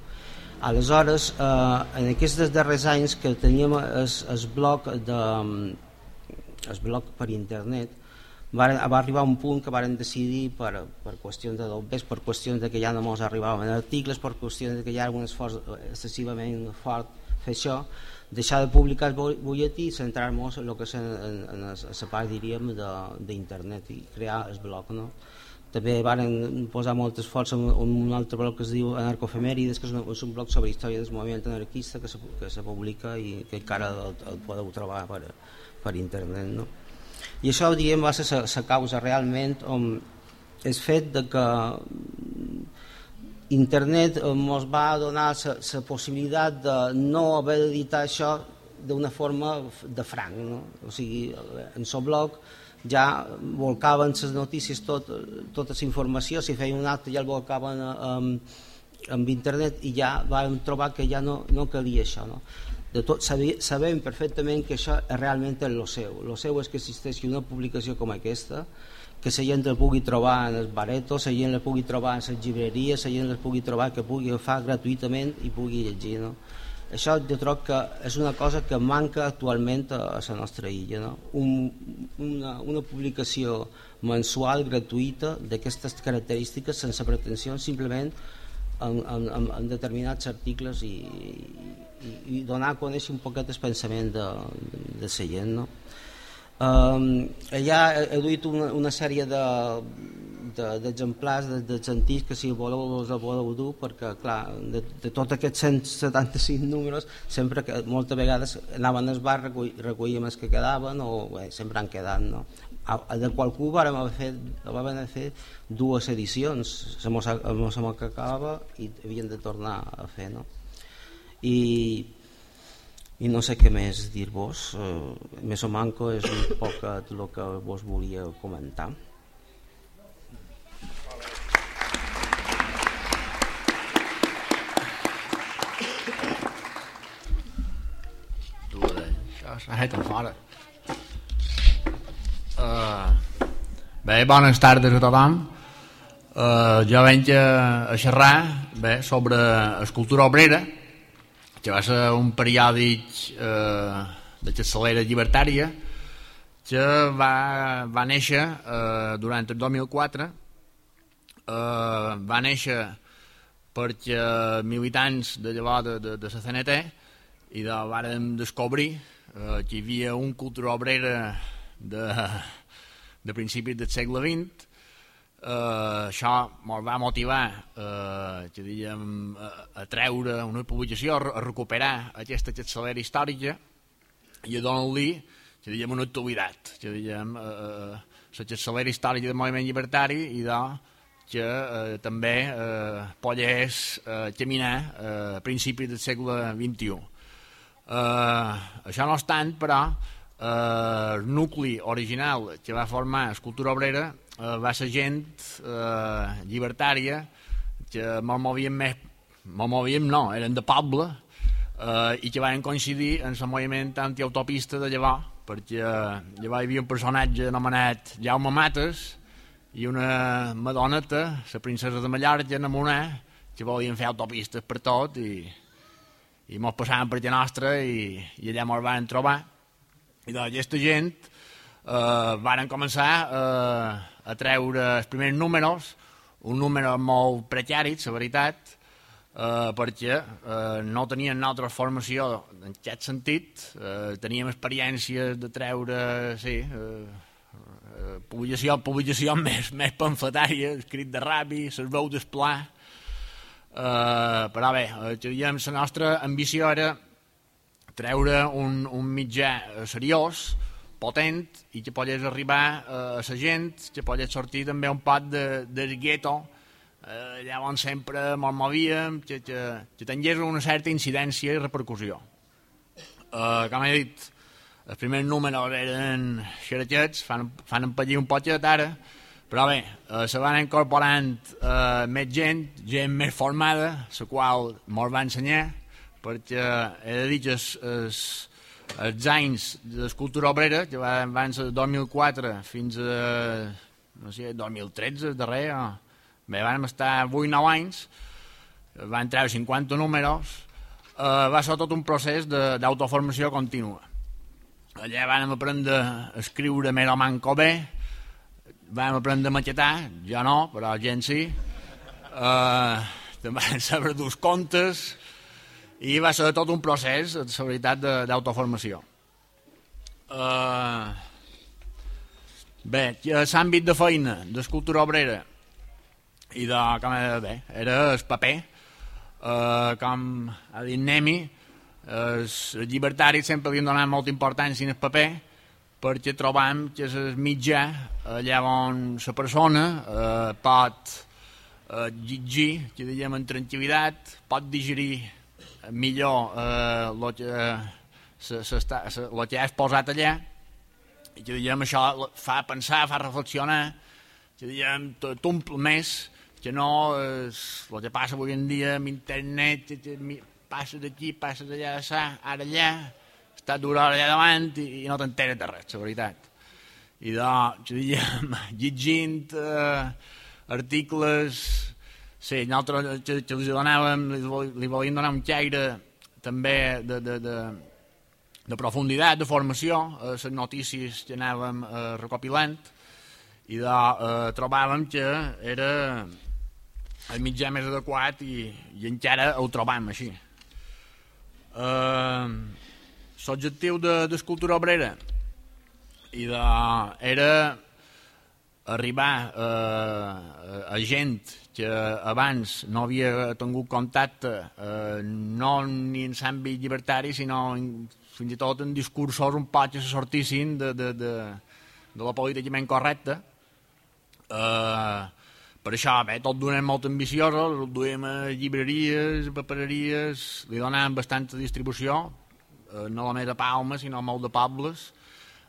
Aleshores, eh, en aquests darrers anys que teníem el bloc, de, el bloc per internet, va, va arribar un punt que varen decidir per, per qüestions de dobbers, per qüestions de que ja no ens arribaven articles, per qüestions de que ja era un esforç excessivament fort fer això, deixar de publicar el butlletí i centrar-nos en el que és en, en, en la part diríem d'internet i crear el blog no? també varen posar molt esforç en, un altre blog que es diu Anarcofemèrides que és un, és un blog sobre història del moviment anarquista que se, que se publica i que encara el, el podeu trobar per, per internet no? I això diguem va ser la causa realment on és fet de que internet ens va donar la possibilitat de no haver d'editar això d'una forma de franc no? o sigui, en el blog ja volcaven les notícies tot, tota la informació si feien un acte ja el volcaven amb, amb internet i ja vam trobar que ja no, no calia això no? De tot sabem perfectament que això és realment el seu. El seu és que existeixi una publicació com aquesta, que la gent el pugui trobar en els baretos, la gent el pugui trobar en les llibreries, la gent el pugui trobar, que pugui agafar gratuïtament i pugui llegir. No? això jo trobo que és una cosa que manca actualment a, la nostra illa no? Un, una, una publicació mensual gratuïta d'aquestes característiques sense pretensió simplement en, en, en, en determinats articles i, i, i donar a conèixer un poquet el pensament de, de la gent no? um, allà he, duit una, una sèrie de d'exemplars de, de, antics que si voleu els voleu dur perquè clar, de, de tots aquests 175 números sempre que moltes vegades anaven al bar recull, recollíem els que quedaven o bé, sempre han quedat no? de qualcú vam fer, vam fer dues edicions se mos, que acabava i havien de tornar a fer no? I i no sé què més dir-vos eh, més o manco és un poc el que vos volia comentar. Uh, bé, bones tardes a tothom. Uh, jo venc a, a xerrar bé, sobre escultura obrera, que va ser un periòdic uh, de xaçalera llibertària que va, va néixer uh, durant el 2004 uh, va néixer perquè militants de llavors de, de, de la CNT i de, vàrem descobrir eh, que hi havia un cultura obrera de, de principis del segle XX, eh, això ens va motivar eh, que diguem, a, a treure una publicació, a, recuperar aquesta xatsalera històrica i a donar-li que diguem, una actualitat, que diguem, eh, la xatsalera històrica del moviment llibertari i de que eh, també eh, pogués eh, caminar eh, a principis del segle XXI. Eh, això no obstant, però, eh, el nucli original que va formar Escultura Obrera eh, va ser gent eh, llibertària. Que molt movíem més, molt movíem no, eren de poble eh, i que van coincidir en el moviment antiautopista de llavors perquè llavors hi havia un personatge anomenat Jaume Mates i una madoneta, la princesa de Mallorca, enamorada, que volien fer autopistes per tot i i mos passàvem per la nostra i, i allà mos van trobar. I d'aquesta gent eh, varen començar eh, a treure els primers números un número molt precari, la veritat eh, perquè eh, no tenien altra formació en aquest sentit. Eh, teníem experiències de treure sí, eh, eh publicació, publicació més, més pamfletària, escrit de ràpi, les veus d'esplà, Uh, però bé, diguem, la nostra ambició era treure un, un mitjà eh, seriós, potent, i que pogués arribar uh, a la gent, que pogués sortir també un pot de, del gueto, allà on sempre ens movíem, que, que, que tingués una certa incidència i repercussió. Uh, com he dit, els primers números eren xeratets, fan, fan empallir un poquet ara, però bé, eh, se van incorporant eh, més gent, gent més formada, la qual ens va ensenyar, perquè he de dir que els, els, els anys d'escultura obrera, que van, van ser 2004 fins a no sé, 2013, darrer, o... bé, vam estar 8-9 anys, van treure 50 números, eh, va ser tot un procés d'autoformació contínua. Allà vam aprendre a escriure més o manco bé, vam aprendre a maquetar, jo no, però gent sí. Uh, també vam saber dos contes i va ser tot un procés, la veritat, d'autoformació. Uh, bé, l'àmbit de feina, d'escultura obrera, i de, com era, bé, era el paper, uh, com ha dit Nemi, els llibertaris sempre han donat molta importància al paper, perquè trobam que és el mitjà allà on la persona eh, pot eh, llegir, que diguem en tranquil·litat, pot digerir millor eh, lo que, eh, lo que has posat allà i que diguem això fa pensar, fa reflexionar, que diguem t'omple més que no és el que passa avui en dia amb internet, que, que passa d'aquí, passa d'allà, ara allà, està dura allà davant i, i no t'enteres de res, la veritat. I de, diríem, llegint eh, articles, sí, nosaltres que, que li, donàvem, li, volíem donar un caire també de, de, de, de profunditat, de formació, eh, les notícies que anàvem eh, recopilant, i de, eh, trobàvem que era el mitjà més adequat i, i encara ho trobam així. Eh, L'objectiu d'escultura de, obrera i de, era arribar eh, a gent que abans no havia tingut contacte eh, no ni en l'àmbit llibertari sinó en, fins i tot en discursos un poc que se sortissin de, de, de, de la políticament correcta eh, per això, bé, tot donem molt ambiciosos, el duem a llibreries, a papereries, li donem bastanta distribució, eh, no la més a Palma, sinó molt de pobles.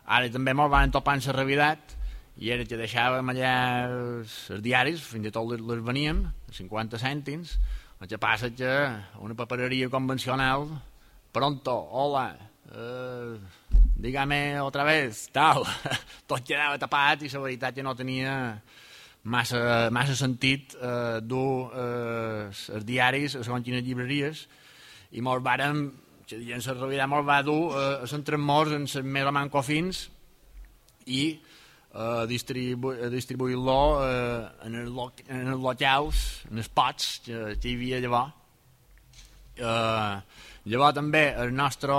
Ara també molt van topar en la realitat, i era que deixàvem allà els, els diaris, fins i tot les, les veníem, 50 cèntims, el que passa que una papereria convencional, pronto, hola, eh, dígame otra vez, tal, tot quedava tapat i la veritat que no tenia massa, massa sentit eh, dur eh, els diaris a segons quines llibreries. I mos vàrem, que dient la realitat mos va dur eh, a centrar morts en les més o fins i eh, distribu distribuir-lo eh, en, el en els locals, en els pots que, que hi havia llavors. Eh, llavors també el nostre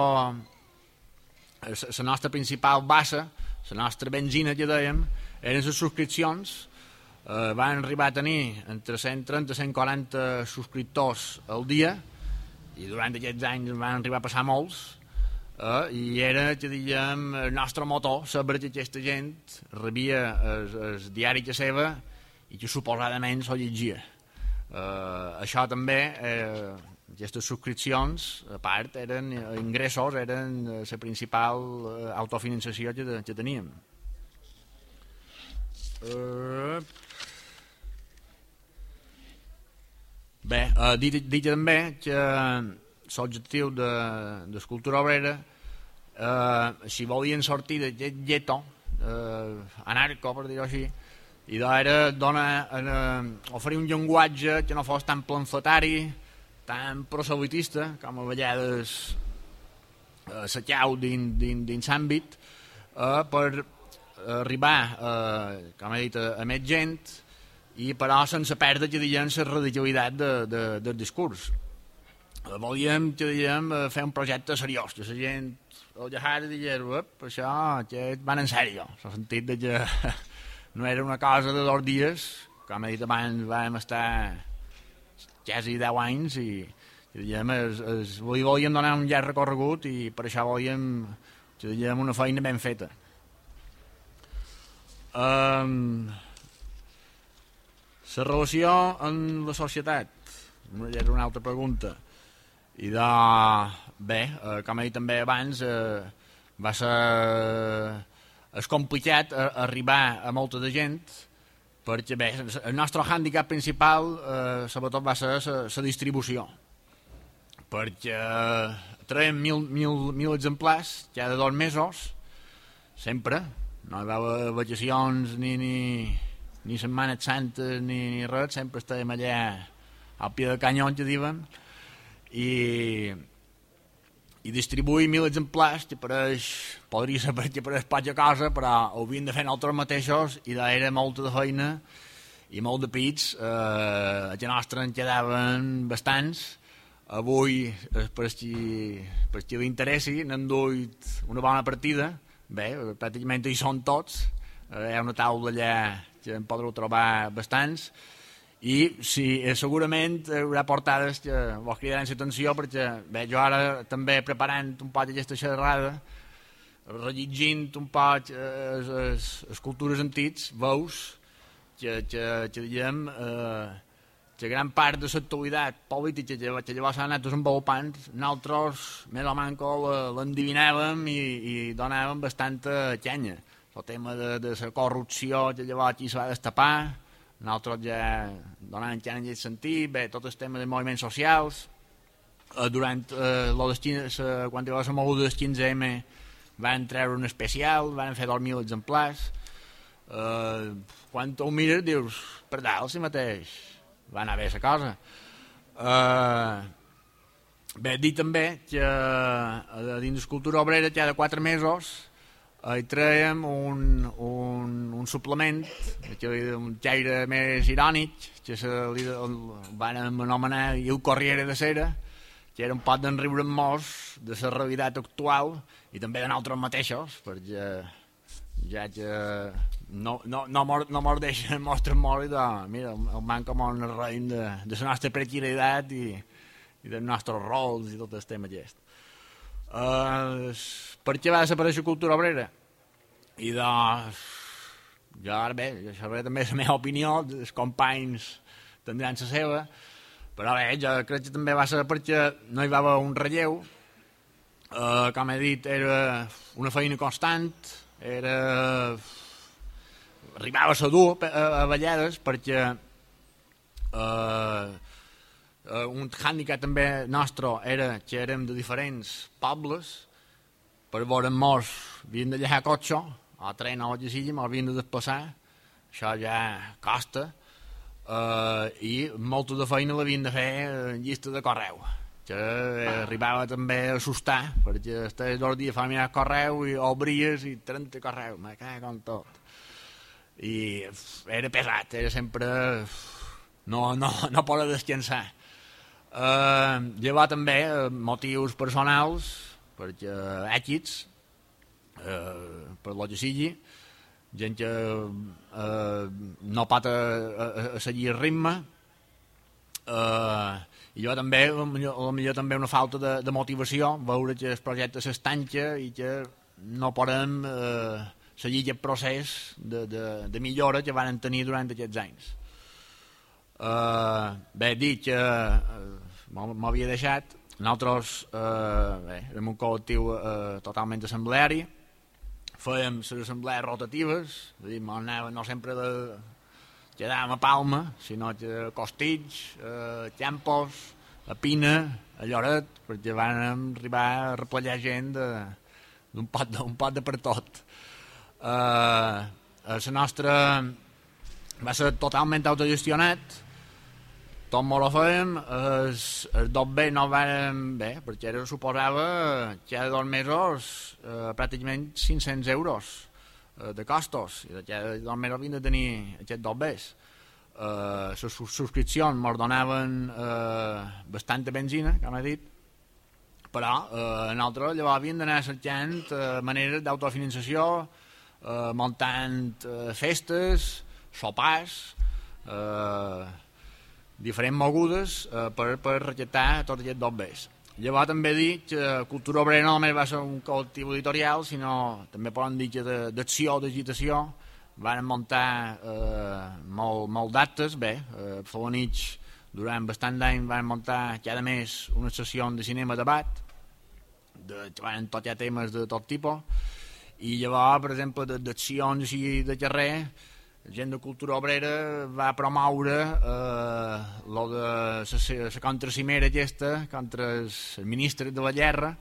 la nostra principal base, la nostra benzina que dèiem, eren les subscripcions eh, van arribar a tenir entre 130 i 140 subscriptors al dia i durant aquests anys van arribar a passar molts eh, i era, que diguem, el nostre motor saber que aquesta gent rebia el, el diari que seva i que suposadament s'ho llegia. Eh, això també, eh, aquestes subscripcions, a part, eren ingressos, eren la principal eh, autofinançació que, que teníem. Uh, Bé, eh, dit, dit també que l'objectiu d'escultura de, obrera, eh, si volien sortir d'aquest gueto, eh, anarco, per dir-ho així, i era donar, eh, oferir un llenguatge que no fos tan planfetari, tan proselitista, com a vegades eh, s'acau dins l'àmbit, eh, per arribar, eh, com he dit, a, a més gent, i però sense perdre, que diguem, la radicalitat de, de, del discurs. Volíem, que diguem, eh, fer un projecte seriós, que la gent el llegara i digués, això que van en sèrio, en el sentit de que no era una cosa de dos dies, com he dit abans, vam estar quasi 10 anys i, i diguem, es, es, volíem donar un llarg recorregut i per això volíem que diguem, una feina ben feta. Um, la relació amb la societat, és una altra pregunta. I de... Bé, eh, com he dit també abans, eh, va ser... És complicat eh, arribar a molta de gent perquè bé, el nostre hàndicap principal eh, sobretot va ser la distribució. Perquè eh, traiem mil, mil, mil exemplars cada dos mesos sempre. No hi va haver vacacions ni, ni, ni setmanes santes ni, ni res, sempre estàvem allà al pie del canyó, que diuen, i, i distribuir mil exemplars, que pareix, podria ser perquè pareix poca cosa, però ho havien de fer nosaltres mateixos i era molta de feina i molt de pits, eh, a la nostra en quedaven bastants, avui, eh, per qui, per qui li interessi, n'han duit una bona partida, bé, pràcticament hi són tots, eh, hi ha una taula allà que en podreu trobar bastants, i sí, eh, segurament hi haurà portades que vos cridaran l'atenció perquè bé, jo ara també preparant un poc aquesta xerrada rellegint un poc eh, les escultures antics veus que, que, que diguem eh, que gran part de l'actualitat política que, que llavors s'ha anat desenvolupant nosaltres més o manco l'endivinàvem i, i donàvem bastanta canya. El tema de, de la corrupció que llavors aquí s'ha va destapar, nosaltres ja donant ja en aquest sentit, bé, tot el tema de moviments socials, eh, durant eh, les, eh, quan hi va la moguda del 15M van treure un especial, van fer 2.000 exemplars, eh, quan ho mires dius, per dalt si mateix, va anar bé la cosa. Eh, Bé, dir també que a dins d'Escultura Obrera cada quatre mesos hi traiem un, un, un suplement que un gaire més irònic que se li el van anomenar el Corriere de Cera que era un pot d'enriure amb molts de la realitat actual i també de nosaltres mateixos perquè ja que no, no, no, mor, no mos deixen mostren molt i de, mira, el man com un reim de, de la nostra precarietat i, i dels nostres rols i tot el tema aquest. Uh, per què va desaparèixer cultura obrera? I doncs, jo ara bé, això bé també és la meva opinió, els companys tindran la seva, però bé, jo crec que també va ser perquè no hi va haver un relleu, uh, com he dit, era una feina constant, era... arribava a ser dur a, a vegades perquè uh, Uh, un hàndicap també nostre era que érem de diferents pobles, per veure morts havien de llegar cotxe, o tren o que sigui, m'havien de desplaçar, això ja costa, uh, i molta de feina l'havien de fer en llista de correu, que arribava també a assustar, perquè estaves dos dies fa mirar correu i obries i 30 correu, me cago en tot. I era pesat, era sempre... No, no, no poder descansar. Eh, llevar també eh, motius personals, perquè èxits, eh, per lo que sigui, gent que eh, no pot a, a, a seguir el ritme, eh, i jo també, potser també una falta de, de motivació, veure que el projecte s'estanca i que no podem eh, seguir aquest procés de, de, de millora que van tenir durant aquests anys. Uh, bé, dir que uh, m'havia deixat nosaltres uh, bé, érem un col·lectiu uh, totalment assembleari fèiem les assemblees rotatives és a dir, anava no sempre de quedàvem a Palma sinó a Costitx a Campos a Pina a Lloret perquè van arribar a replegar gent d'un pot, de, pot de per tot. Uh, la nostra va ser totalment autogestionat tot molt ho fèiem, el, el dos B no vam bé, perquè era, suposava cada dos mesos eh, pràcticament 500 euros eh, de costos, i cada dos mesos havien de tenir aquests dos Bs. Eh, les subscripcions ens donaven eh, bastanta benzina, com he dit, però eh, nosaltres llavors havíem d'anar cercant eh, maneres d'autofinançació, eh, muntant eh, festes, sopars, eh, diferents mogudes eh, per, per rejetar tot aquest dobbers. Llavors també dic que Cultura Obrera no només va ser un col·lectiu editorial, sinó també poden dir que d'acció, d'agitació, van muntar eh, molt, molt d'actes, bé, eh, Falonich durant bastant d'any van muntar cada mes una sessió de cinema debat, de, van tocar temes de tot tipus, i llavors, per exemple, d'accions així de carrer, gent de cultura obrera va promoure eh, lo de la contracimera aquesta contra els ministres de la guerra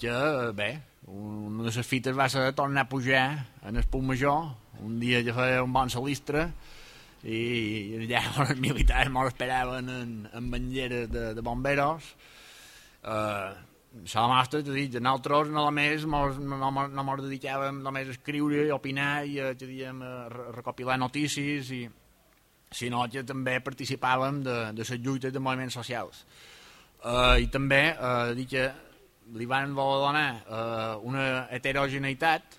que, bé, una de les fites va ser tornar a pujar en el punt major un dia ja feia un bon salistre i ja els militars molt esperaven en, en banderes de, de bomberos eh, això nostre, t'ho dic, nosaltres no només mos, no, no, mos dedicàvem només a escriure i opinar i a, diguem, a recopilar notícies i, sinó que també participàvem de, de les lluites de moviments socials. Uh, i també uh, dir que li van voler donar uh, una heterogeneïtat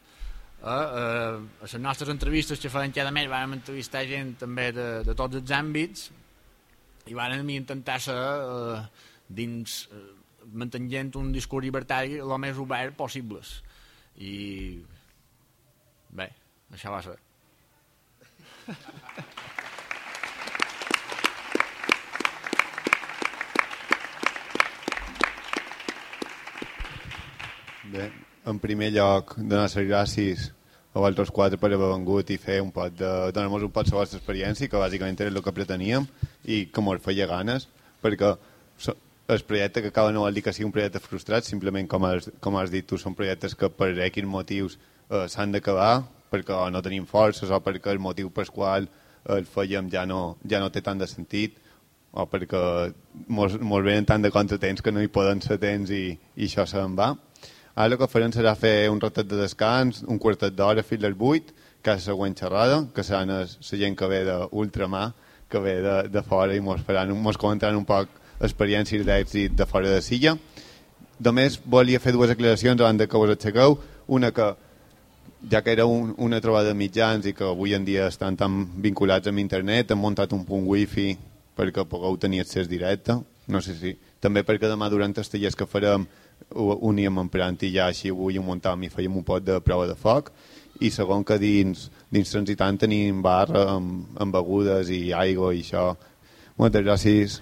uh, uh, a les nostres entrevistes que feien cada mes vam entrevistar gent també de, de tots els àmbits i vam intentar ser uh, dins uh, mantenint un discurs llibertari el més obert possibles. I bé, això va ser. Bé, en primer lloc donar les gràcies a vosaltres quatre per haver vengut i fer un pot de, donar-nos un pot la vostra experiència que bàsicament era el que preteníem i que ens feia ganes perquè el projecte que acaba no vol dir que sigui un projecte frustrat, simplement, com has, com has dit tu, són projectes que per quins motius eh, s'han d'acabar, perquè no tenim forces o perquè el motiu per qual el fèiem ja no, ja no té tant de sentit, o perquè mos, mos venen tant de contratemps que no hi poden ser temps i, i això se'n va. Ara el que farem serà fer un ratet de descans, un quartet d'hora fins les 8, que és la següent xerrada, que seran la gent que ve d'ultramar, que ve de, de fora i mos, faran, mos comentaran un poc experiències d'èxit de fora de Silla. Només volia fer dues aclaracions abans que us aixequeu. Una que, ja que era un, una trobada de mitjans i que avui en dia estan tan vinculats amb internet, hem muntat un punt wifi perquè pugueu tenir accés directe. No sé si... També perquè demà durant els tallers que farem ho uníem en plantilla així avui ho muntàvem i fèiem un pot de prova de foc i segon que dins, dins transitant tenim bar amb, amb begudes i aigua i això. Moltes gràcies.